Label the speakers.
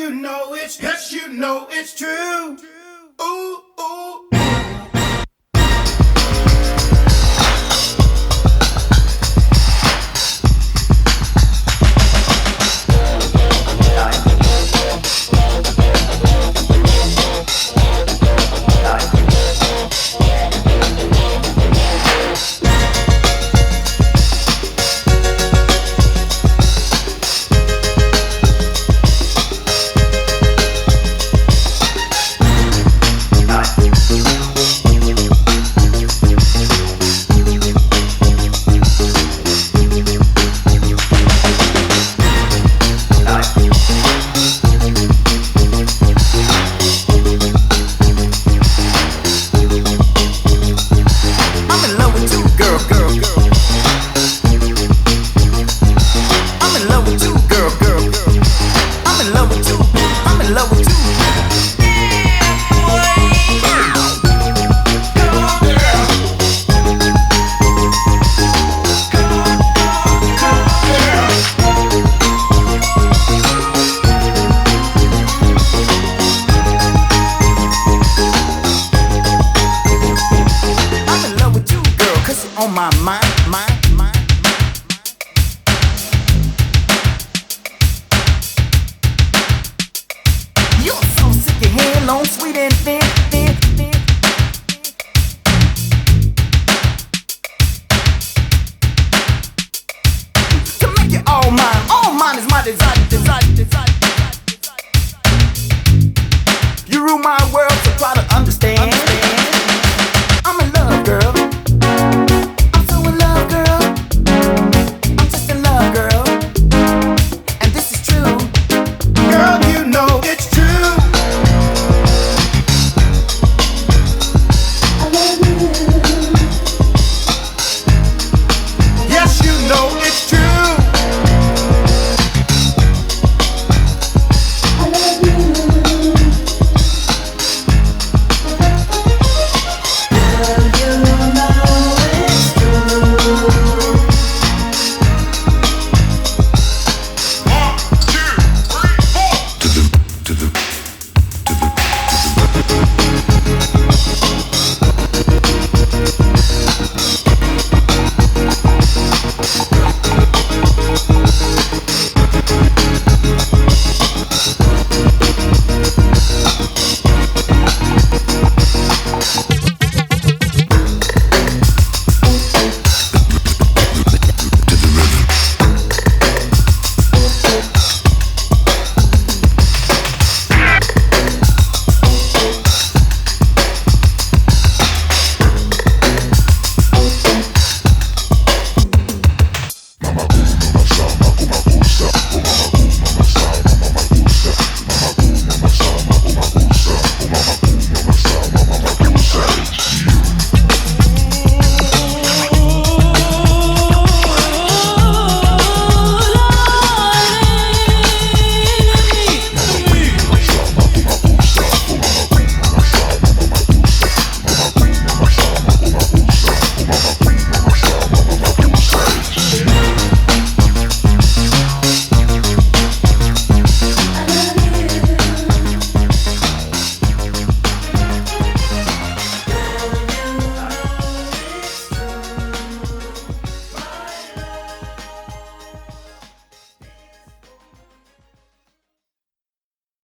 Speaker 1: you know it's, yes, you know it's true.
Speaker 2: In love with you. On my mind, mind, long, sweet, and thin. To make it all mine, all mine is my desire you rule my world, so try to understand.